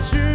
是